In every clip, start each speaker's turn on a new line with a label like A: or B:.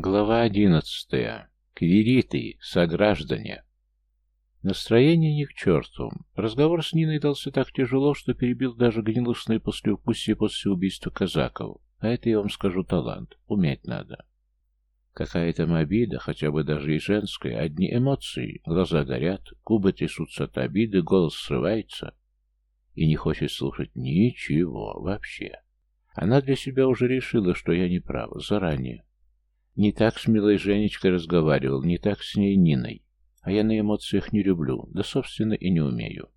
A: Глава одиннадцатая. Квириты, сограждане. Настроение ни к черту. Разговор с Ниной дался так тяжело, что перебил даже гнилостное послевкусие после убийства казаков. А это, я вам скажу, талант. Уметь надо. Какая там обида, хотя бы даже и женская, одни эмоции. Глаза горят, губы трясутся от обиды, голос срывается. И не хочет слушать ничего вообще. Она для себя уже решила, что я не прав, заранее. Не так с милой Женечкой разговаривал, не так с ней Ниной. А я на эмоциях не люблю, да, собственно, и не умею.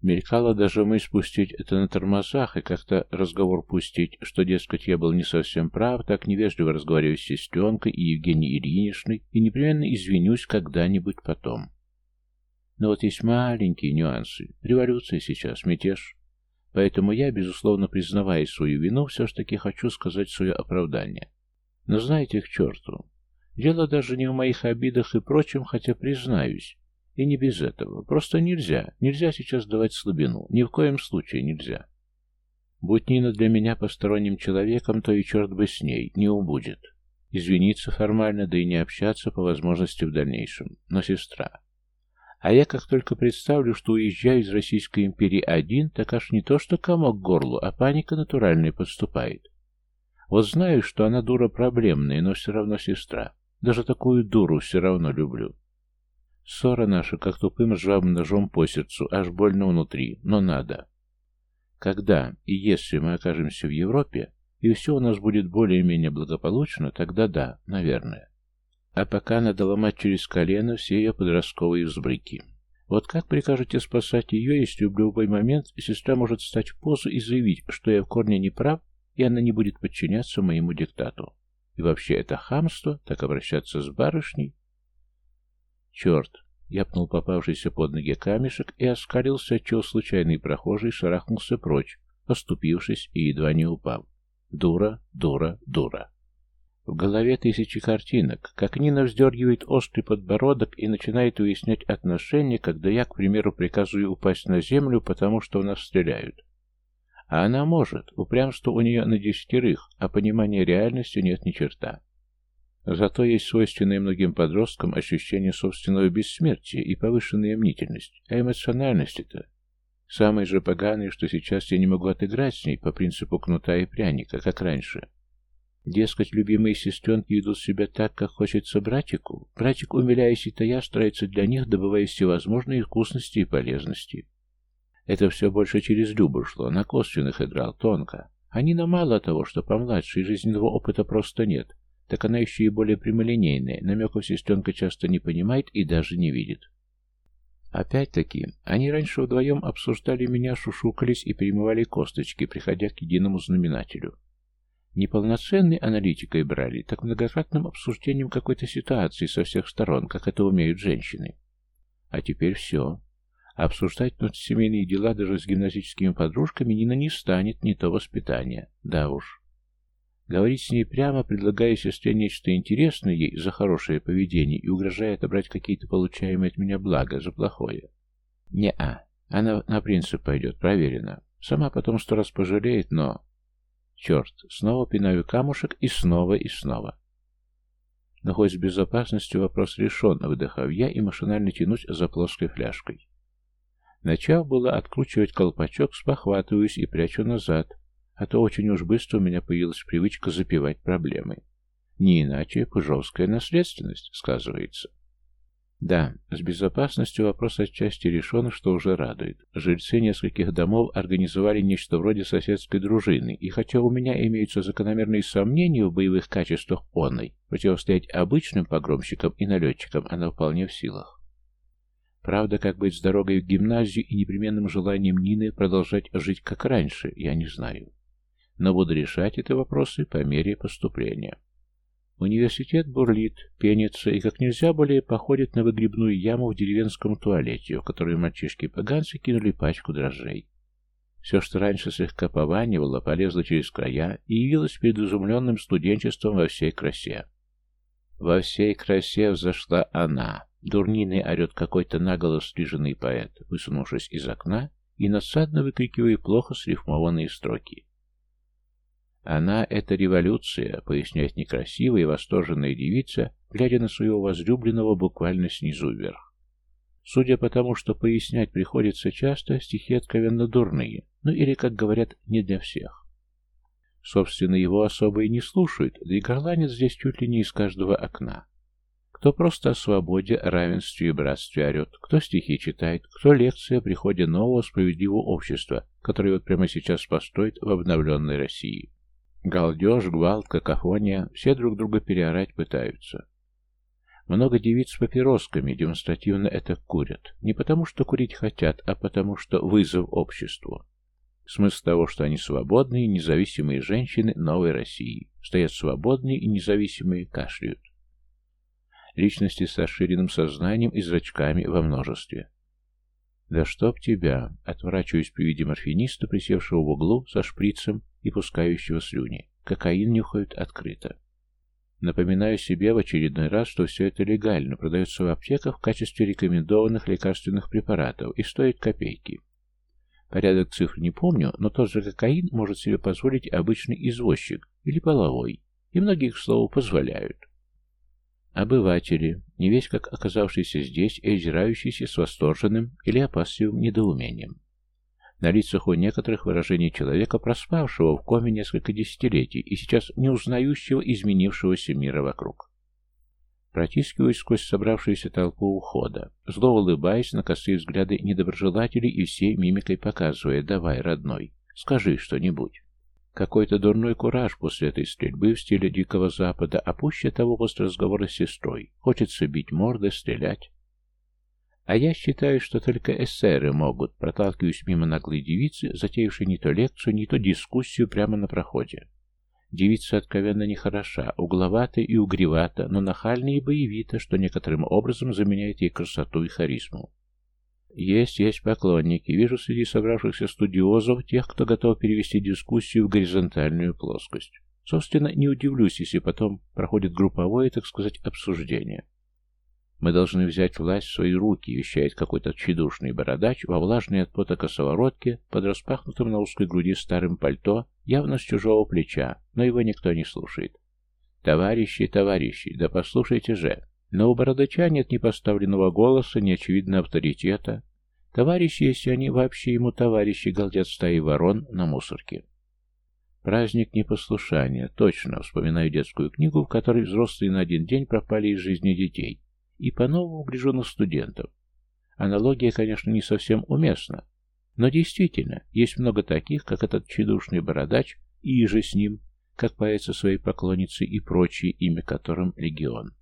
A: Мелькала даже мы спустить это на тормозах и как-то разговор пустить, что, дескать, я был не совсем прав, так невежливо разговариваю с сестренкой и Евгенией Ильиничной и непременно извинюсь когда-нибудь потом. Но вот есть маленькие нюансы. Революция сейчас, мятеж. Поэтому я, безусловно, признавая свою вину, все ж таки хочу сказать свое оправдание. Но знаете, к черту. Дело даже не в моих обидах и прочем, хотя признаюсь. И не без этого. Просто нельзя. Нельзя сейчас давать слабину. Ни в коем случае нельзя. Будь Нина для меня посторонним человеком, то и черт бы с ней, не убудет. Извиниться формально, да и не общаться по возможности в дальнейшем. Но сестра. А я как только представлю, что уезжаю из Российской империи один, так аж не то что комок к горлу, а паника натуральная подступает. Вот знаю, что она дура проблемная, но все равно сестра. Даже такую дуру все равно люблю. Ссора наша, как тупым ржавым ножом по сердцу, аж больно внутри, но надо. Когда и если мы окажемся в Европе, и все у нас будет более-менее благополучно, тогда да, наверное. А пока надо ломать через колено все ее подростковые взбрыки. Вот как прикажете спасать ее, если в любой момент сестра может встать в позу и заявить, что я в корне не прав, и она не будет подчиняться моему диктату. И вообще это хамство, так обращаться с барышней? Черт! Я пнул попавшийся под ноги камешек и оскалился, отчего случайный прохожий шарахнулся прочь, оступившись и едва не упав. Дура, дура, дура. В голове тысячи картинок, как Нина вздергивает острый подбородок и начинает уяснять отношения, когда я, к примеру, приказываю упасть на землю, потому что у нас стреляют. А она может, упрямство у нее на десятерых, а понимания реальности нет ни черта. Зато есть свойственное многим подросткам ощущение собственного бессмертия и повышенная мнительность. А эмоциональность-то... Самое же поганое, что сейчас я не могу отыграть с ней по принципу кнута и пряника, как раньше. Дескать, любимые сестренки ведут себя так, как хочется братику. Братик, умиляясь и тая, старается для них, добывая всевозможные вкусности и полезности. Это все больше через Любу шло, на косвенных играл, тонко. А Нина мало того, что помладше и жизненного опыта просто нет, так она еще и более прямолинейная, намеков сестренка часто не понимает и даже не видит. Опять-таки, они раньше вдвоем обсуждали меня, шушукались и перемывали косточки, приходя к единому знаменателю. Неполноценной аналитикой брали, так многократным обсуждением какой-то ситуации со всех сторон, как это умеют женщины. А теперь все. Обсуждать семейные дела даже с гимназическими подружками Нина не станет, не то воспитание. Да уж. Говорить с ней прямо, предлагая сестре нечто интересное ей за хорошее поведение и угрожая отобрать какие-то получаемые от меня блага за плохое. Не-а. Она на принцип пойдет, проверено. Сама потом сто раз пожалеет, но... Черт, снова пинаю камушек и снова и снова. Но хоть с безопасностью вопрос решен, выдыхаю я и машинально тянусь за плоской фляжкой. Начав было откручивать колпачок, спохватываюсь и прячу назад, а то очень уж быстро у меня появилась привычка запивать проблемы. Не иначе пыжовская наследственность сказывается. Да, с безопасностью вопрос отчасти решен, что уже радует. Жильцы нескольких домов организовали нечто вроде соседской дружины, и хотя у меня имеются закономерные сомнения в боевых качествах онной, противостоять обычным погромщикам и налетчикам она вполне в силах. Правда, как быть с дорогой в гимназию и непременным желанием Нины продолжать жить как раньше, я не знаю. Но буду решать эти вопросы по мере поступления. Университет бурлит, пенится и как нельзя более походит на выгребную яму в деревенском туалете, в которую мальчишки-поганцы кинули пачку дрожжей. Все, что раньше слегка пованивало, полезло через края и явилось перед изумленным студенчеством во всей красе. Во всей красе взошла она, Дурниной орет какой-то наголо стриженный поэт, высунувшись из окна и насадно выкрикивая плохо срифмованные строки. Она — это революция, поясняет некрасивая и восторженная девица, глядя на своего возлюбленного буквально снизу вверх. Судя по тому, что пояснять приходится часто, стихи откровенно дурные, ну или, как говорят, не для всех. Собственно, его особо и не слушают, да и горланят здесь чуть ли не из каждого окна. Кто просто о свободе, равенстве и братстве орет, кто стихи читает, кто лекции о приходе нового справедливого общества, которое вот прямо сейчас построит в обновленной России. Галдеж, гвалт, какофония, все друг друга переорать пытаются. Много девиц с папиросками демонстративно это курят. Не потому, что курить хотят, а потому, что вызов обществу. Смысл того, что они свободные, независимые женщины новой России. Стоят свободные и независимые, кашляют. Личности с расширенным сознанием и зрачками во множестве. «Да чтоб тебя!» Отворачиваюсь при виде морфиниста, присевшего в углу со шприцем и пускающего слюни. Кокаин нюхают открыто. Напоминаю себе в очередной раз, что все это легально, продается в аптеках в качестве рекомендованных лекарственных препаратов и стоит копейки. Порядок цифр не помню, но тот же кокаин может себе позволить обычный извозчик или половой, и многие, к слову, позволяют. Обыватели, не весь как оказавшиеся здесь и озирающиеся с восторженным или опасливым недоумением. На лицах у некоторых выражение человека, проспавшего в коме несколько десятилетий и сейчас не узнающего изменившегося мира вокруг. Протискиваясь сквозь собравшуюся толпу ухода, зло улыбаясь на косые взгляды недоброжелателей и всей мимикой показывая «давай, родной, скажи что-нибудь». Какой-то дурной кураж после этой стрельбы в стиле Дикого Запада, а пуще того после разговора с сестрой. Хочется бить морды, стрелять. А я считаю, что только эсеры могут, проталкиваясь мимо наглой девицы, затеявшей не то лекцию, не то дискуссию прямо на проходе. Девица откровенно нехороша, угловата и угревата, но нахальна и боевита, что некоторым образом заменяет ей красоту и харизму. Есть, есть поклонники. Вижу среди собравшихся студиозов тех, кто готов перевести дискуссию в горизонтальную плоскость. Собственно, не удивлюсь, если потом проходит групповое, так сказать, обсуждение. Мы должны взять власть в свои руки, вещает какой-то тщедушный бородач во влажной от пота косоворотке, под распахнутым на узкой груди старым пальто, явно с чужого плеча, но его никто не слушает. «Товарищи, товарищи, да послушайте же!» Но у бородача нет ни поставленного голоса, ни очевидно авторитета. Товарищи, если они вообще ему товарищи, галдят стаи ворон на мусорке. Праздник непослушания. Точно, вспоминаю детскую книгу, в которой взрослые на один день пропали из жизни детей и по-новому гляжу на студентов. Аналогия, конечно, не совсем уместна, но действительно, есть много таких, как этот чедушный бородач и же с ним, как поэт со своей поклонницей и прочие, имя которым легион.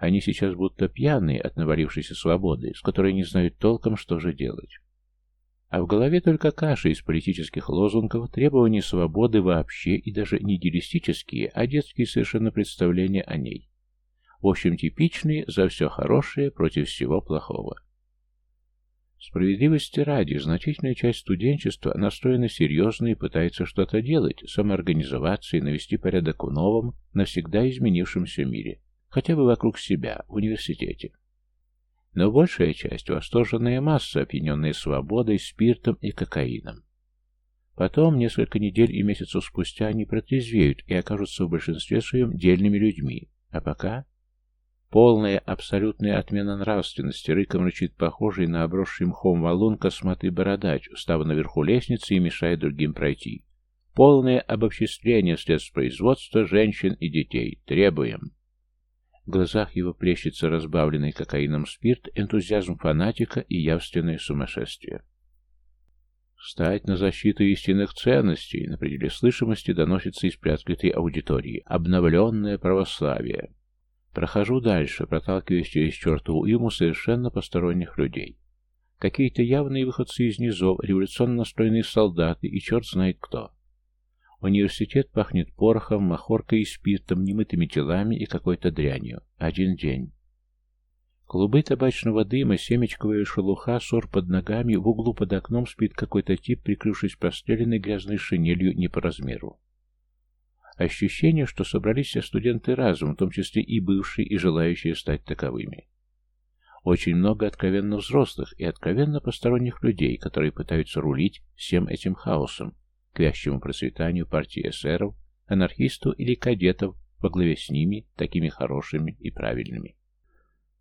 A: Они сейчас будто пьяные от навалившейся свободы, с которой не знают толком, что же делать. А в голове только каша из политических лозунгов, требований свободы вообще и даже не идеалистические, а детские совершенно представления о ней. В общем, типичные за все хорошее против всего плохого. Справедливости ради, значительная часть студенчества настроена серьезно и пытается что-то делать, самоорганизоваться и навести порядок в новом, навсегда изменившемся мире, хотя бы вокруг себя, в университете. Но большая часть – восторженная масса, опьяненная свободой, спиртом и кокаином. Потом, несколько недель и месяцев спустя, они протрезвеют и окажутся в большинстве своем дельными людьми, а пока Полная, абсолютная отмена нравственности, рыком рычит похожий на обросший мхом валун косматый бородач, став наверху лестницы и мешая другим пройти. Полное обобществление средств производства женщин и детей. Требуем. В глазах его плещется разбавленный кокаином спирт, энтузиазм фанатика и явственное сумасшествие. Встать на защиту истинных ценностей, на пределе слышимости доносится из приоткрытой аудитории. Обновленное православие. Прохожу дальше, проталкиваясь через чертову уйму совершенно посторонних людей. Какие-то явные выходцы из низов, революционно настроенные солдаты и черт знает кто. Университет пахнет порохом, махоркой и спиртом, немытыми телами и какой-то дрянью. Один день. Клубы табачного дыма, семечковая шелуха, сор под ногами, в углу под окном спит какой-то тип, прикрывшись простреленной грязной шинелью не по размеру. Ощущение, что собрались все студенты разум, в том числе и бывшие, и желающие стать таковыми. Очень много откровенно взрослых и откровенно посторонних людей, которые пытаются рулить всем этим хаосом, к вящему процветанию партии эсеров, анархистов или кадетов во главе с ними, такими хорошими и правильными.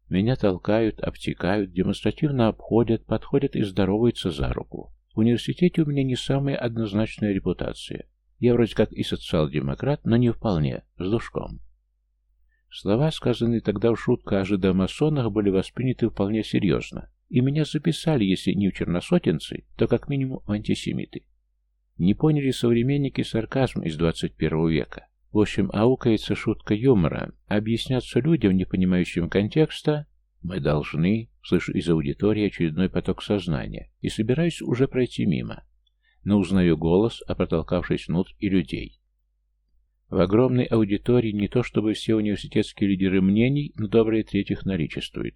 A: Меня толкают, обтекают, демонстративно обходят, подходят и здороваются за руку. В университете у меня не самая однозначная репутация. Я вроде как и социал-демократ, но не вполне, с душком. Слова, сказанные тогда в шутку о жидомасонах, были восприняты вполне серьезно, и меня записали, если не в черносотенцы, то как минимум в антисемиты. Не поняли современники сарказм из 21 века. В общем, аукается шутка юмора, объясняться людям, не понимающим контекста, мы должны, слышу из аудитории очередной поток сознания, и собираюсь уже пройти мимо, но узнаю голос, а протолкавшись внутрь и людей. В огромной аудитории не то чтобы все университетские лидеры мнений, но добрые третьих наличествует.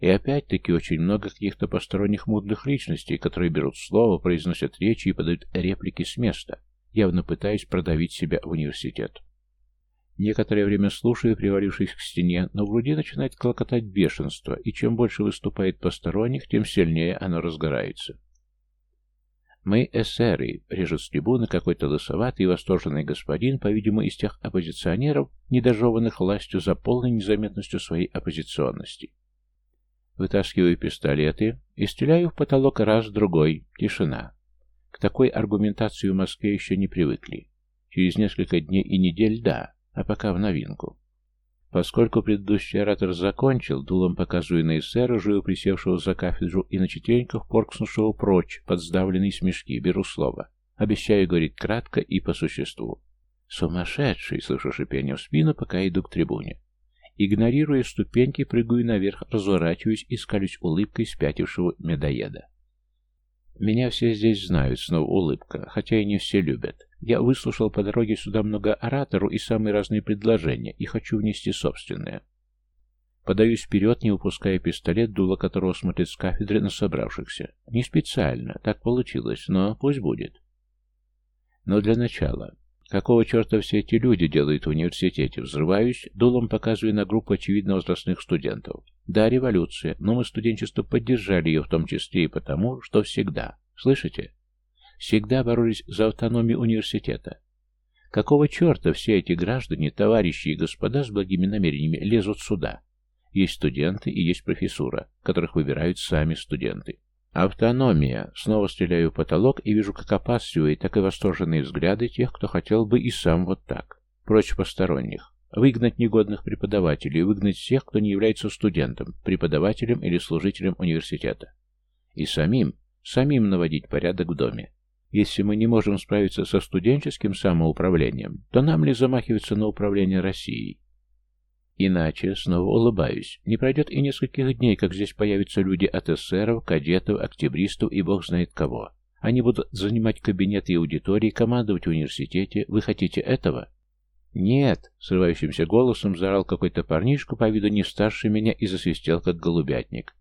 A: И опять-таки очень много каких-то посторонних мудных личностей, которые берут слово, произносят речи и подают реплики с места, явно пытаясь продавить себя в университет. Некоторое время слушаю, привалившись к стене, но в груди начинает клокотать бешенство, и чем больше выступает посторонних, тем сильнее оно разгорается. «Мы эсеры», — режет с трибуны какой-то лысоватый и восторженный господин, по-видимому, из тех оппозиционеров, недожеванных властью за полной незаметностью своей оппозиционности. Вытаскиваю пистолеты и стреляю в потолок раз-другой. Тишина. К такой аргументации в Москве еще не привыкли. Через несколько дней и недель — да, а пока в новинку. Поскольку предыдущий оратор закончил, дулом показывая на эсера, живо присевшего за кафедру и на четвереньках поркснувшего прочь, под сдавленные смешки, беру слово. Обещаю говорить кратко и по существу. Сумасшедший, слышу шипение в спину, пока иду к трибуне. Игнорируя ступеньки, прыгаю наверх, разворачиваюсь и скалюсь улыбкой спятившего медоеда. Меня все здесь знают, снова улыбка, хотя и не все любят. Я выслушал по дороге сюда много оратору и самые разные предложения, и хочу внести собственное. Подаюсь вперед, не упуская пистолет, дуло которого смотрит с кафедры на собравшихся. Не специально, так получилось, но пусть будет. Но для начала. Какого черта все эти люди делают в университете? Взрываюсь, дулом показывая на группу очевидно возрастных студентов. Да, революция, но мы студенчество поддержали ее в том числе и потому, что всегда. Слышите? всегда боролись за автономию университета. Какого черта все эти граждане, товарищи и господа с благими намерениями лезут сюда? Есть студенты и есть профессура, которых выбирают сами студенты. Автономия. Снова стреляю в потолок и вижу как опасливые, так и восторженные взгляды тех, кто хотел бы и сам вот так. Прочь посторонних. Выгнать негодных преподавателей, выгнать всех, кто не является студентом, преподавателем или служителем университета. И самим, самим наводить порядок в доме. Если мы не можем справиться со студенческим самоуправлением, то нам ли замахиваться на управление Россией? Иначе, снова улыбаюсь, не пройдет и нескольких дней, как здесь появятся люди от эсеров, кадетов, октябристов и бог знает кого. Они будут занимать кабинеты и аудитории, командовать в университете. Вы хотите этого? Нет, срывающимся голосом заорал какой-то парнишка, по виду не старше меня, и засвистел, как голубятник.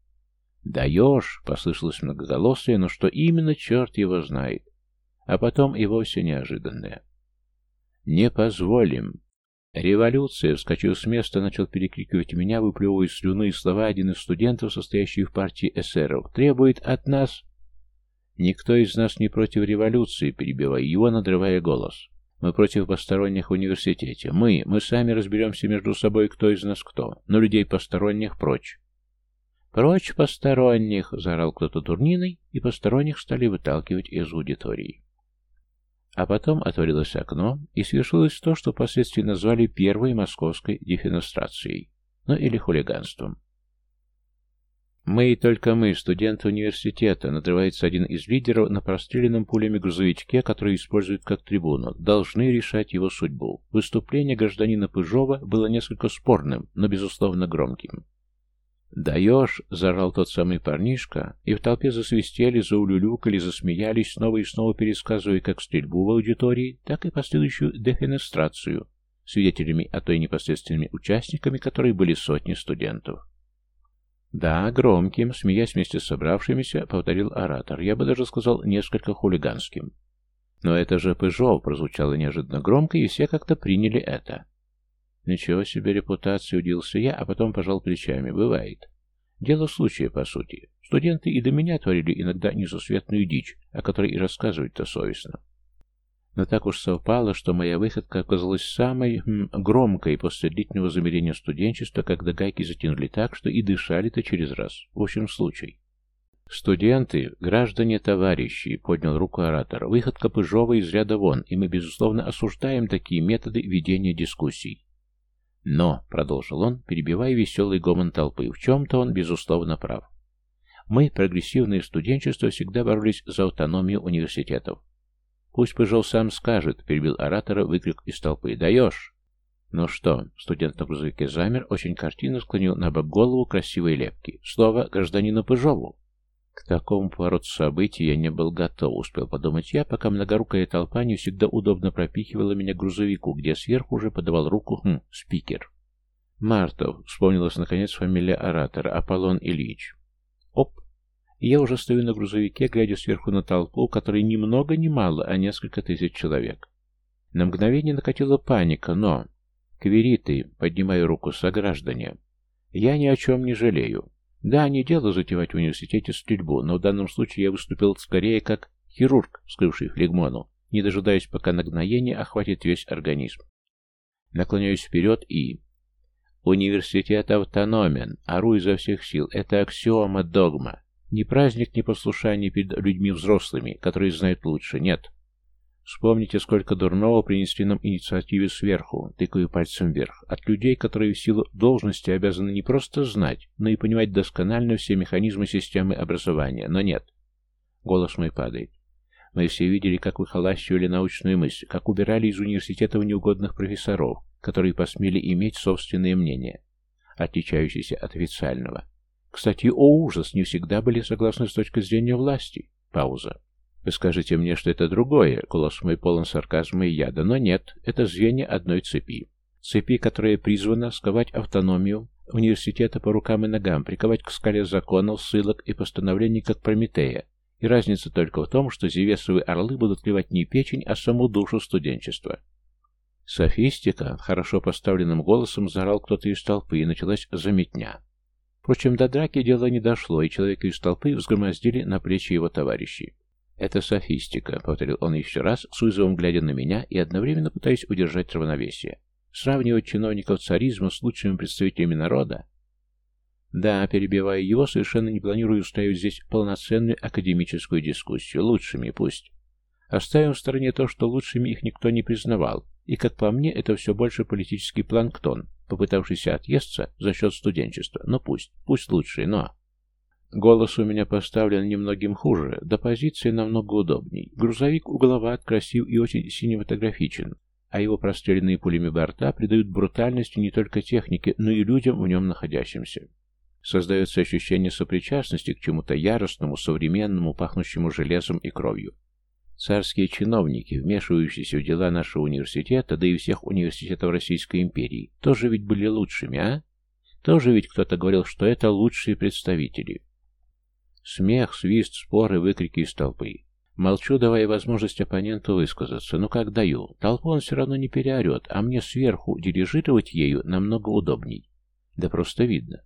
A: «Даешь!» — послышалось многоголосие, но что именно, черт его знает а потом и вовсе неожиданное. «Не позволим!» «Революция!» — вскочил с места, начал перекрикивать меня, выплевывая слюны и слова один из студентов, состоящий в партии эсеров. «Требует от нас...» «Никто из нас не против революции», — перебивая его, надрывая голос. «Мы против посторонних в университете. Мы, мы сами разберемся между собой, кто из нас кто, но людей посторонних прочь». «Прочь посторонних!» — заорал кто-то дурниной, и посторонних стали выталкивать из аудитории. А потом отворилось окно, и свершилось то, что впоследствии назвали первой московской дефенестрацией, ну или хулиганством. «Мы и только мы, студенты университета», надрывается один из лидеров на простреленном пулями грузовичке, который используют как трибуну, должны решать его судьбу. Выступление гражданина Пыжова было несколько спорным, но безусловно громким. «Даешь!» — заорал тот самый парнишка, и в толпе засвистели, заулюлюкали, засмеялись, снова и снова пересказывая как стрельбу в аудитории, так и последующую дефенестрацию, свидетелями, а то и непосредственными участниками, которые были сотни студентов. «Да, громким», — смеясь вместе с собравшимися, повторил оратор, я бы даже сказал, несколько хулиганским. «Но это же Пыжов!» — прозвучало неожиданно громко, и все как-то приняли это. Ничего себе репутация, удился я, а потом пожал плечами. Бывает. Дело случая, по сути. Студенты и до меня творили иногда несусветную дичь, о которой и рассказывать-то совестно. Но так уж совпало, что моя выходка оказалась самой м, громкой после длительного замерения студенчества, когда гайки затянули так, что и дышали-то через раз. В общем, случай. «Студенты, граждане, товарищи», — поднял руку оратор, — «выходка Пыжова из ряда вон, и мы, безусловно, осуждаем такие методы ведения дискуссий». «Но», — продолжил он, перебивая веселый гомон толпы, — «в чем-то он, безусловно, прав. Мы, прогрессивное студенчество, всегда боролись за автономию университетов. «Пусть Пыжов сам скажет», — перебил оратора выкрик из толпы. «Даешь!» «Ну что?» — студент на грузовике замер, очень картинно склонил на бок голову красивой лепки. «Слово гражданину Пыжову!» К такому повороту событий я не был готов, успел подумать я, пока многорукая толпа не всегда удобно пропихивала меня к грузовику, где сверху уже подавал руку хм, спикер. Мартов, вспомнилась наконец фамилия оратора, Аполлон Ильич. Оп, и я уже стою на грузовике, глядя сверху на толпу, которой ни много ни мало, а несколько тысяч человек. На мгновение накатила паника, но... Квериты, поднимаю руку, сограждане. Я ни о чем не жалею. Да, не дело затевать в университете стрельбу, но в данном случае я выступил скорее как хирург, скрывший флегмону, не дожидаясь, пока нагноение охватит весь организм. Наклоняюсь вперед и... Университет автономен, ору изо всех сил, это аксиома, догма. Не праздник непослушания перед людьми взрослыми, которые знают лучше, нет. Вспомните, сколько дурного принесли нам инициативы сверху, тыкаю пальцем вверх, от людей, которые в силу должности обязаны не просто знать, но и понимать досконально все механизмы системы образования, но нет. Голос мой падает. Мы все видели, как выхолащивали научную мысль, как убирали из университетов неугодных профессоров, которые посмели иметь собственное мнение, отличающееся от официального. Кстати, о ужас, не всегда были согласны с точки зрения власти. Пауза. Вы скажете мне, что это другое, голос мой полон сарказма и яда, но нет, это звенья одной цепи. Цепи, которая призвана сковать автономию университета по рукам и ногам, приковать к скале законов, ссылок и постановлений, как Прометея. И разница только в том, что зевесовые орлы будут клевать не печень, а саму душу студенчества. Софистика, хорошо поставленным голосом заорал кто-то из толпы, и началась заметня. Впрочем, до драки дело не дошло, и человека из толпы взгромоздили на плечи его товарищей. «Это софистика», — повторил он еще раз, с вызовом глядя на меня и одновременно пытаясь удержать равновесие. «Сравнивать чиновников царизма с лучшими представителями народа?» «Да, перебивая его, совершенно не планирую устраивать здесь полноценную академическую дискуссию. Лучшими пусть. Оставим в стороне то, что лучшими их никто не признавал, и, как по мне, это все больше политический планктон, попытавшийся отъесться за счет студенчества. Но пусть, пусть лучше, но... Голос у меня поставлен немногим хуже, да позиция намного удобней. Грузовик угловат, красив и очень синематографичен, а его простреленные пулями борта придают брутальности не только технике, но и людям в нем находящимся. Создается ощущение сопричастности к чему-то яростному, современному, пахнущему железом и кровью. Царские чиновники, вмешивающиеся в дела нашего университета, да и всех университетов Российской империи, тоже ведь были лучшими, а? Тоже ведь кто-то говорил, что это лучшие представители. Смех, свист, споры, выкрики из толпы. Молчу, давая возможность оппоненту высказаться. Но как даю, толпу он все равно не переорет, а мне сверху дирижировать ею намного удобней. Да просто видно.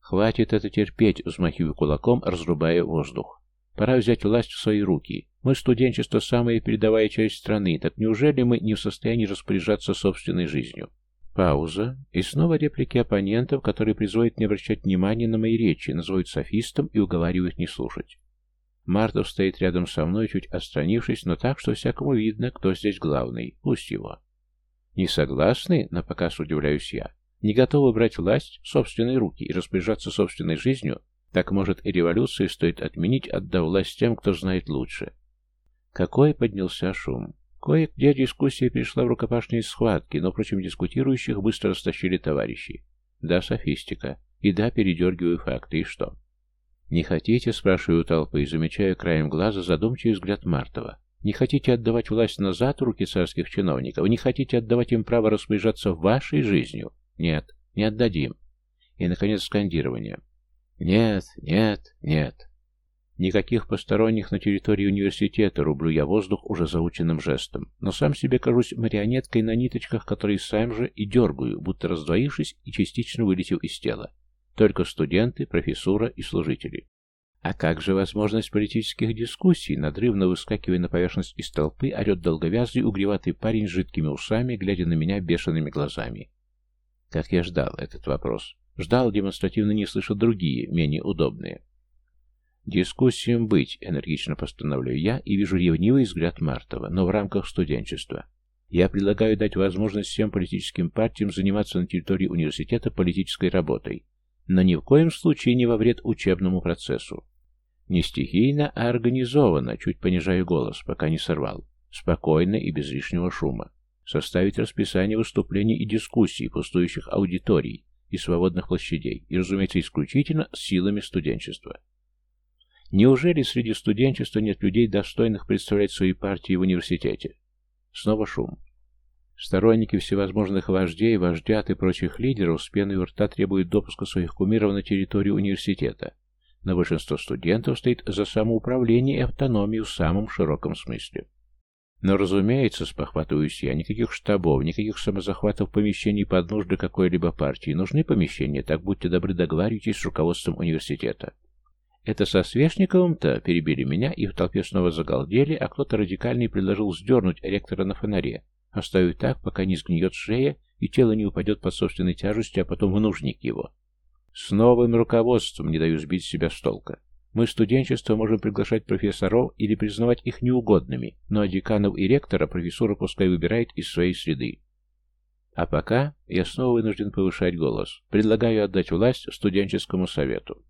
A: Хватит это терпеть, взмахиваю кулаком, разрубая воздух. Пора взять власть в свои руки. Мы студенчество самая передовая часть страны, так неужели мы не в состоянии распоряжаться собственной жизнью? Пауза. И снова реплики оппонентов, которые призывают не обращать внимания на мои речи, называют софистом и уговаривают не слушать. Мартов стоит рядом со мной, чуть отстранившись, но так, что всякому видно, кто здесь главный. Пусть его. Не согласны? На показ удивляюсь я. Не готовы брать власть в собственные руки и распоряжаться собственной жизнью? Так, может, и революцию стоит отменить, отдав власть тем, кто знает лучше. Какой поднялся шум. Кое-где дискуссия перешла в рукопашные схватки, но, впрочем, дискутирующих быстро растащили товарищи. Да, софистика. И да, передергиваю факты. И что? «Не хотите?» — спрашиваю толпы, замечая краем глаза задумчивый взгляд Мартова. «Не хотите отдавать власть назад в руки царских чиновников? Не хотите отдавать им право распоряжаться вашей жизнью? Нет, не отдадим». И, наконец, скандирование. Нет, нет, нет. Никаких посторонних на территории университета рублю я воздух уже заученным жестом, но сам себе кажусь марионеткой на ниточках, которые сам же и дергаю, будто раздвоившись и частично вылетев из тела. Только студенты, профессура и служители. А как же возможность политических дискуссий? Надрывно выскакивая на поверхность из толпы, орет долговязый, угреватый парень с жидкими ушами, глядя на меня бешеными глазами. Как я ждал этот вопрос. Ждал, демонстративно не слыша другие, менее удобные. Дискуссиям быть, энергично постановляю я и вижу ревнивый взгляд Мартова, но в рамках студенчества. Я предлагаю дать возможность всем политическим партиям заниматься на территории университета политической работой, но ни в коем случае не во вред учебному процессу. Не стихийно, а организованно, чуть понижаю голос, пока не сорвал. Спокойно и без лишнего шума. Составить расписание выступлений и дискуссий, пустующих аудиторий и свободных площадей, и, разумеется, исключительно силами студенчества. Неужели среди студенчества нет людей, достойных представлять свои партии в университете? Снова шум. Сторонники всевозможных вождей, вождят и прочих лидеров с пеной у рта требуют допуска своих кумиров на территорию университета, но большинство студентов стоит за самоуправление и автономию в самом широком смысле. Но, разумеется, спохватываюсь я, никаких штабов, никаких самозахватов помещений под нужды какой-либо партии. Нужны помещения, так будьте добры договаривайтесь с руководством университета. Это со Свешниковым-то перебили меня, и в толпе снова загалдели, а кто-то радикальный предложил сдернуть ректора на фонаре, оставив так, пока не сгниет шея и тело не упадет под собственной тяжестью, а потом в нужник его. С новым руководством не даю сбить себя с толка. Мы, студенчество, можем приглашать профессоров или признавать их неугодными, но деканов и ректора профессура пускай выбирает из своей среды. А пока я снова вынужден повышать голос. Предлагаю отдать власть студенческому совету.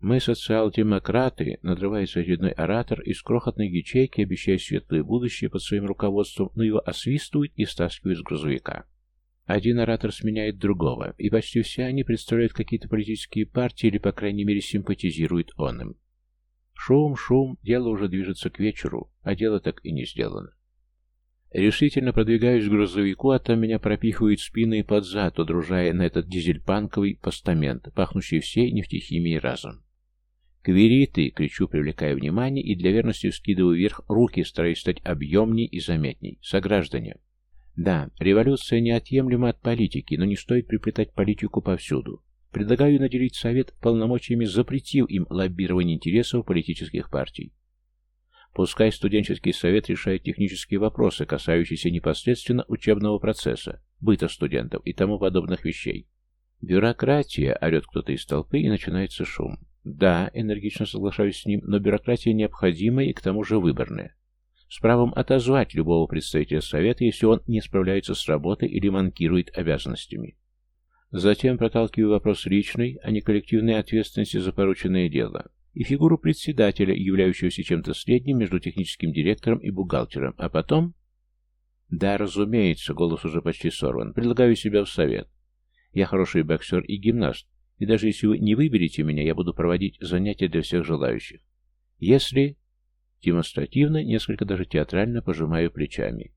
A: Мы социал-демократы, надрывается очередной оратор из крохотной ячейки, обещая светлое будущее под своим руководством, но его освистывают и стаскивают с грузовика. Один оратор сменяет другого, и почти все они представляют какие-то политические партии или, по крайней мере, симпатизируют он им. Шум, шум, дело уже движется к вечеру, а дело так и не сделано. Решительно продвигаюсь к грузовику, а там меня пропихивают спины под зад, удружая на этот дизельпанковый постамент, пахнущий всей нефтехимией разом. «Квери ты!» — кричу, привлекая внимание, и для верности вскидываю вверх руки, стараясь стать объемней и заметней. «Сограждане!» Да, революция неотъемлема от политики, но не стоит приплетать политику повсюду. Предлагаю наделить Совет полномочиями, запретив им лоббирование интересов политических партий. Пускай студенческий совет решает технические вопросы, касающиеся непосредственно учебного процесса, быта студентов и тому подобных вещей. Бюрократия, орет кто-то из толпы, и начинается шум. Да, энергично соглашаюсь с ним, но бюрократия необходимая и к тому же выборная с правом отозвать любого представителя Совета, если он не справляется с работой или манкирует обязанностями. Затем проталкиваю вопрос личной, а не коллективной ответственности за порученное дело, и фигуру председателя, являющегося чем-то средним между техническим директором и бухгалтером, а потом... Да, разумеется, голос уже почти сорван. Предлагаю себя в совет. Я хороший боксер и гимнаст, и даже если вы не выберете меня, я буду проводить занятия для всех желающих. Если Демонстративно, несколько даже театрально пожимаю плечами.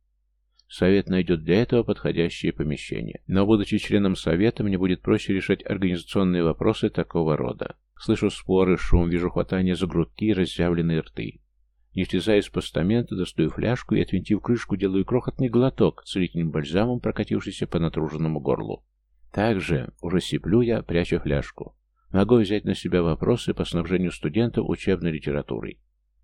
A: Совет найдет для этого подходящее помещение. Но, будучи членом Совета, мне будет проще решать организационные вопросы такого рода. Слышу споры, шум, вижу хватание за грудки и разъявленные рты. Не слезая с постамента, достаю фляжку и, отвинтив крышку, делаю крохотный глоток целительным бальзамом, прокатившийся по натруженному горлу. Также уже сиплю я, пряча фляжку. Могу взять на себя вопросы по снабжению студентов учебной литературой.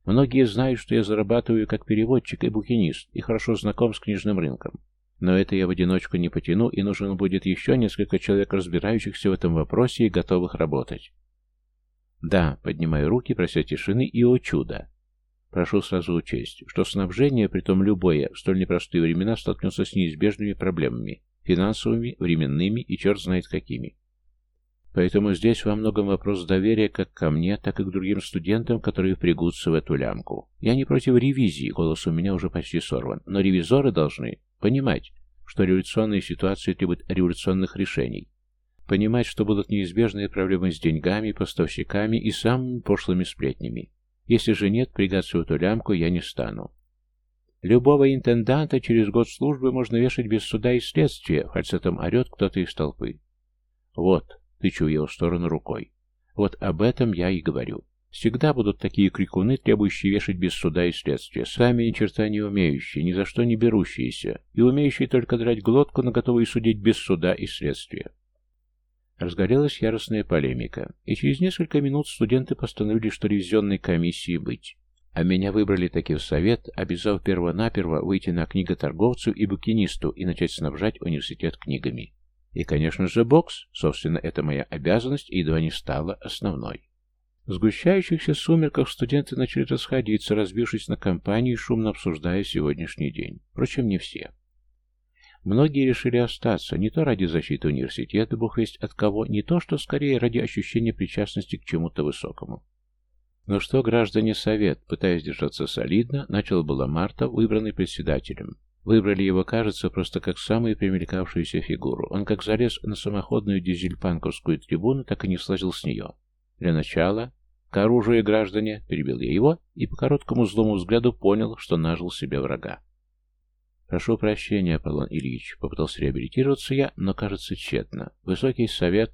A: Многие знают, что я зарабатываю как переводчик и букинист, и хорошо знаком с книжным рынком. Но это я в одиночку не потяну, и нужно будет еще несколько человек, разбирающихся в этом вопросе и готовых работать. Да, поднимаю руки, прося тишины, и о чудо! Прошу сразу учесть, что снабжение, притом любое, в столь непростые времена столкнется с неизбежными проблемами, финансовыми, временными и черт знает какими. Поэтому здесь во многом вопрос доверия как ко мне, так и к другим студентам, которые впрягутся в эту лямку. Я не против ревизии, голос у меня уже почти сорван, но ревизоры должны понимать, что революционные ситуации требуют революционных решений. Понимать, что будут неизбежные проблемы с деньгами, поставщиками и самыми пошлыми сплетнями. Если же нет, пригаться в эту лямку я не стану. Любого интенданта через год службы можно вешать без суда и следствия, фальцетом орет кто-то из толпы. Вот, Тычу в его сторону рукой. Вот об этом я и говорю. Всегда будут такие крикуны, требующие вешать без суда и следствия, сами ни черта не умеющие, ни за что не берущиеся, и умеющие только драть глотку, но готовые судить без суда и следствия. Разгорелась яростная полемика, и через несколько минут студенты постановили, что ревизионной комиссии быть. А меня выбрали таки в совет, обязав перво-наперво выйти на книготорговцу и букинисту и начать снабжать университет книгами. И, конечно же, бокс, собственно, это моя обязанность и едва не стала основной. В сгущающихся сумерках студенты начали расходиться, разбившись на компании, шумно обсуждая сегодняшний день. Впрочем, не все. Многие решили остаться, не то ради защиты университета, бог весть от кого, не то, что скорее ради ощущения причастности к чему-то высокому. Но что, граждане Совет, пытаясь держаться солидно, начал было Марта, выбранный председателем. Выбрали его, кажется, просто как самую примелькавшуюся фигуру. Он как залез на самоходную дизельпанковскую трибуну, так и не слазил с нее. Для начала, к оружию, граждане, перебил я его и по короткому злому взгляду понял, что нажил себе врага. «Прошу прощения, Аполлон Ильич», — попытался реабилитироваться я, но, кажется, тщетно. Высокий совет...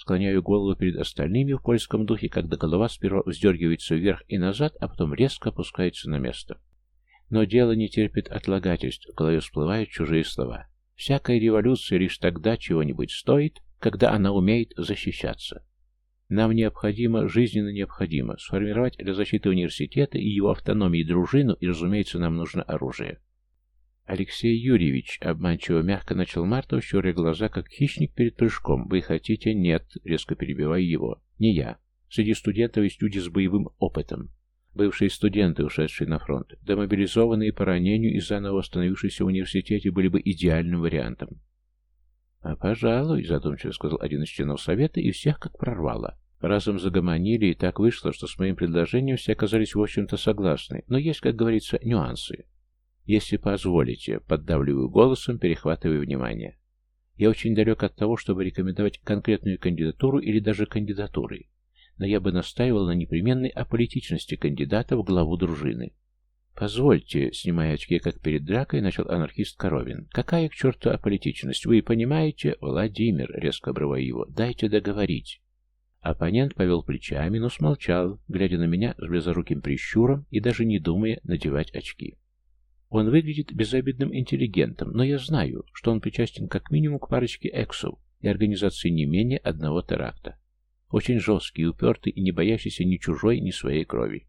A: Склоняю голову перед остальными в польском духе, когда голова сперва вздергивается вверх и назад, а потом резко опускается на место. Но дело не терпит отлагательств, в голове всплывают чужие слова. Всякая революция лишь тогда чего-нибудь стоит, когда она умеет защищаться. Нам необходимо, жизненно необходимо, сформировать для защиты университета и его автономии дружину, и, разумеется, нам нужно оружие. Алексей Юрьевич, обманчиво мягко начал Мартов, щуря глаза, как хищник перед прыжком. Вы хотите? Нет, резко перебивая его. Не я. Среди студентов есть люди с боевым опытом. Бывшие студенты, ушедшие на фронт, демобилизованные по ранению и заново остановившиеся в университете, были бы идеальным вариантом. «А, пожалуй», — задумчиво сказал один из членов совета, и всех как прорвало. Разом загомонили, и так вышло, что с моим предложением все оказались в общем-то согласны, но есть, как говорится, нюансы. Если позволите, поддавливаю голосом, перехватываю внимание. Я очень далек от того, чтобы рекомендовать конкретную кандидатуру или даже кандидатуры, но я бы настаивал на непременной аполитичности кандидата в главу дружины. «Позвольте», — снимая очки, как перед дракой, начал анархист Коровин. «Какая к черту аполитичность? Вы понимаете?» «Владимир», — резко обрывая его, — «дайте договорить». Оппонент повел плечами, но смолчал, глядя на меня с близоруким прищуром и даже не думая надевать очки. Он выглядит безобидным интеллигентом, но я знаю, что он причастен как минимум к парочке эксов и организации не менее одного теракта. Очень жесткий, упертый и не боящийся ни чужой, ни своей крови.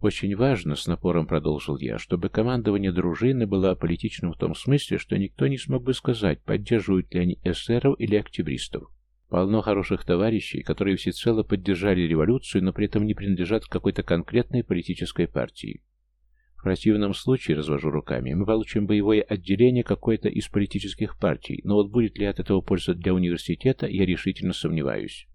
A: Очень важно, с напором продолжил я, чтобы командование дружины было аполитичным в том смысле, что никто не смог бы сказать, поддерживают ли они эсеров или октябристов. Полно хороших товарищей, которые всецело поддержали революцию, но при этом не принадлежат к какой-то конкретной политической партии. Противном случае, развожу руками, мы получим боевое отделение какой-то из политических партий, но вот будет ли от этого польза для университета, я решительно сомневаюсь.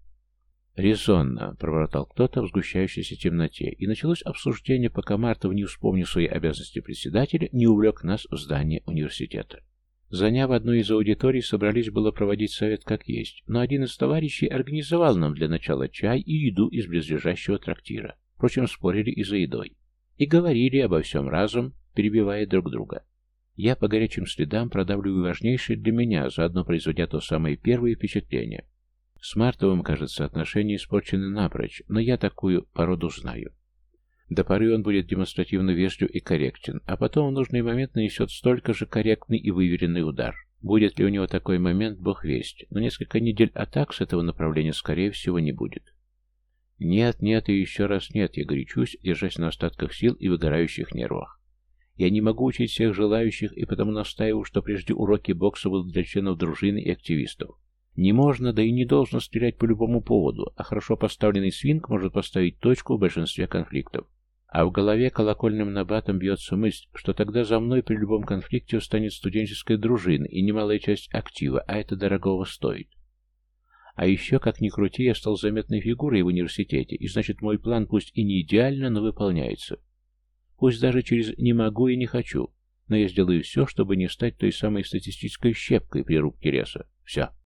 A: «Резонно», — проворотал кто-то в сгущающейся темноте, и началось обсуждение, пока Мартов, не вспомнив свои обязанности председателя, не увлек нас в здание университета. Заняв одну из аудиторий, собрались было проводить совет как есть, но один из товарищей организовал нам для начала чай и еду из близлежащего трактира. Впрочем, спорили и за едой и говорили обо всем разом, перебивая друг друга. Я по горячим следам продавливаю важнейшее для меня, заодно производя то самое первое впечатление. С Мартовым, кажется, отношения испорчены напрочь, но я такую породу знаю. До поры он будет демонстративно вежлив и корректен, а потом в нужный момент нанесет столько же корректный и выверенный удар. Будет ли у него такой момент, бог весть, но несколько недель атак с этого направления, скорее всего, не будет. Нет, нет и еще раз нет, я горячусь, держась на остатках сил и выгорающих нервах. Я не могу учить всех желающих, и потому настаиваю, что прежде уроки бокса будут для членов дружины и активистов. Не можно, да и не должно стрелять по любому поводу, а хорошо поставленный свинг может поставить точку в большинстве конфликтов. А в голове колокольным набатом бьется мысль, что тогда за мной при любом конфликте встанет студенческая дружина и немалая часть актива, а это дорогого стоит. А еще, как ни крути, я стал заметной фигурой в университете, и значит мой план пусть и не идеально, но выполняется. Пусть даже через «не могу» и «не хочу», но я сделаю все, чтобы не стать той самой статистической щепкой при рубке леса. Все.